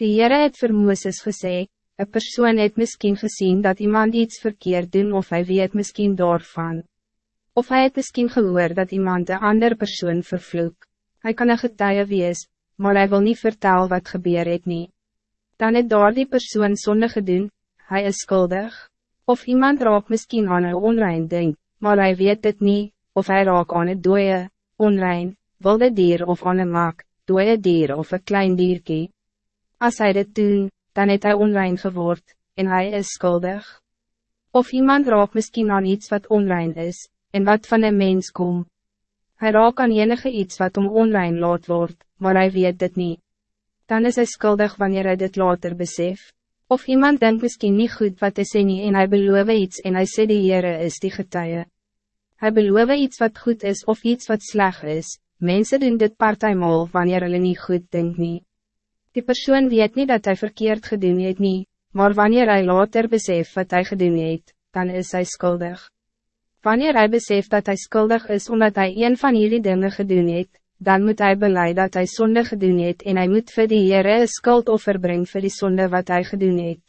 Die Heere het vir Mooses gesê, een persoon het misschien gezien dat iemand iets verkeerd doen of hij weet misschien doorvan. Of hij het misschien gehoord dat iemand een ander persoon vervloek. Hij kan een getuige wees, maar hij wil niet vertellen wat gebeur het nie. Dan het daar die persoon zonde gedoen, hij is schuldig. Of iemand raak misschien aan een onrein ding, maar hij weet het niet, of hij raak aan het dooie, onrein, wilde dier of aan een maak, dooie dier of een klein dierkie. Als hij dit doen, dan het hij onrein geword, en hij is schuldig. Of iemand raak misschien aan iets wat onrein is, en wat van een mens kom. Hij raak aan enige iets wat om onrein laat word, maar hij weet dit niet. Dan is hij schuldig wanneer hij dit later besef. Of iemand denkt misschien niet goed wat hij sê nie en hij beloof iets en hij sê die Heere is die getuie. Hij beloof iets wat goed is of iets wat slecht is, mensen doen dit partijmal wanneer hulle niet goed denk nie. Die persoon weet niet dat hij verkeerd gedoen het nie, maar wanneer hij later besef wat hij gedoen het, dan is hij schuldig. Wanneer hij beseft dat hij schuldig is omdat hij een van jullie dingen gedoen het, dan moet hij beleid dat hij zonde gedoen het en hij moet vir die Heere een skuldoffer bring vir die zonde wat hij gedoen het.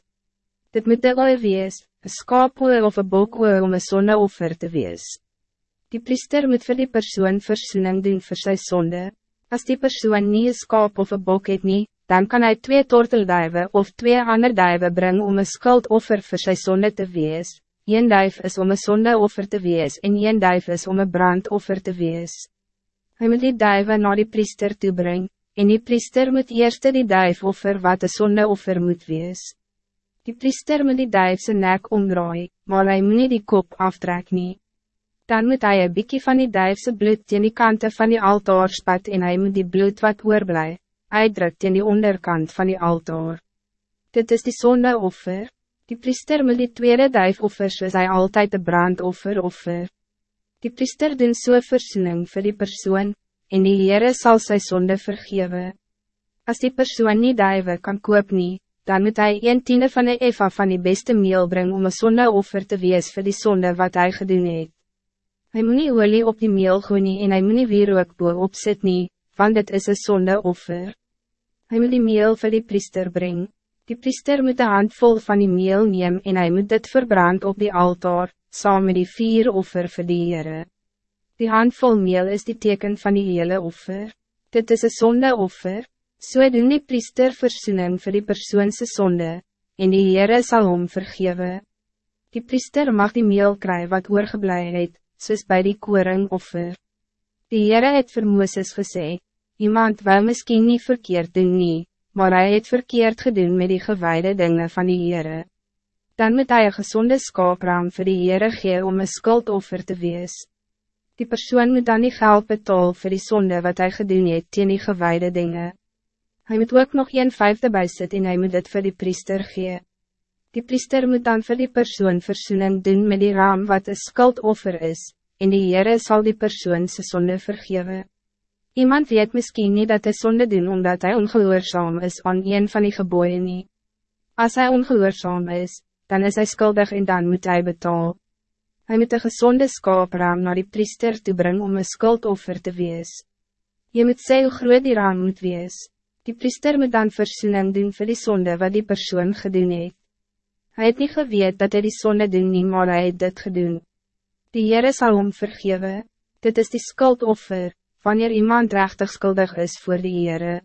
Dit moet een oor wees, een skaapoe of een bokoe om een zondeoffer te wees. Die priester moet vir die persoon versoening doen vir sy sonde. Als die persoon niet een skaap of een bok het nie, dan kan hij twee tortelduiven of twee ander duiven brengen om een skuldoffer vir sy sonde te wees, Een duif is om een zondeoffer te wees en een duif is om een brandoffer te wees. Hij moet die duiven naar die priester toe brengen, en die priester moet eerst die duif offer wat een zondeoffer moet wees. Die priester moet die duif zijn nek omdraai, maar hij moet nie die kop aftrek nie. Dan moet hij een bikkie van die duifse bloed in die kanten van die altaar spat en hij moet die bloed wat oorblij, uitdrukt in die onderkant van die altaar. Dit is die zondeoffer. Die priester moet die tweede duifoffer soos hy altyd een brandoffer offer. Die priester doen so versoening vir die persoon, en die Heere sal sy sonde vergewe. Als die persoon nie duive kan koop nie, dan moet hij een tiende van de eva van die beste meel brengen om een sondeoffer te wees voor die zonde wat hij gedoen het. Hij moet nie olie op die meel gooi nie en hy moet nie weer ook boe opzet nie, want dit is een sondeoffer. Hij moet die meel voor die priester brengen. Die priester moet de handvol van die meel neem en hij moet dit verbrand op die altaar, saam met die vier offer vir die Heere. Die handvol meel is die teken van die hele offer. Dit is een zonde offer, so doen die priester versoening vir die persoonse zonde, en die Heere sal hom vergewe. Die priester mag die meel kry wat oorgeblij het, soos by die koring offer. Die Heere het vir Mooses gesê, iemand wil misschien niet verkeerd doen nie, maar hij het verkeerd gedaan met die gewijde dingen van die Heere. Dan moet hij een gezonde skaapraam voor die Heere gee om een skuldoffer te wees. Die persoon moet dan die geld betaal voor die zonde wat hij gedaan het teen die gewijde dingen. Hij moet ook nog een vijfde bijzet en hij moet het voor die priester gee. Die priester moet dan voor die persoon verzoening doen met die raam wat een skuldoffer is, en die Heere zal die persoon zijn zonde vergeven. Iemand weet misschien niet dat hij zonde doen omdat hij ongehoorzaam is aan een van die geboeien niet. Als hij ongehoorzaam is, dan is hij schuldig en dan moet hij betalen. Hij moet een gezonde skaapraam naar die priester te brengen om een skuldoffer te wees. Je moet zeggen hoe groot die raam moet wees. Die priester moet dan verzoening doen voor die zonde wat die persoon gedoen heeft. Hij het niet geweet dat hij die zonde doen nie, maar hij het dit gedoen. Die Heere sal hom vergewe, dit is die skuldoffer wanneer iemand rechtig schuldig is voor de Heere.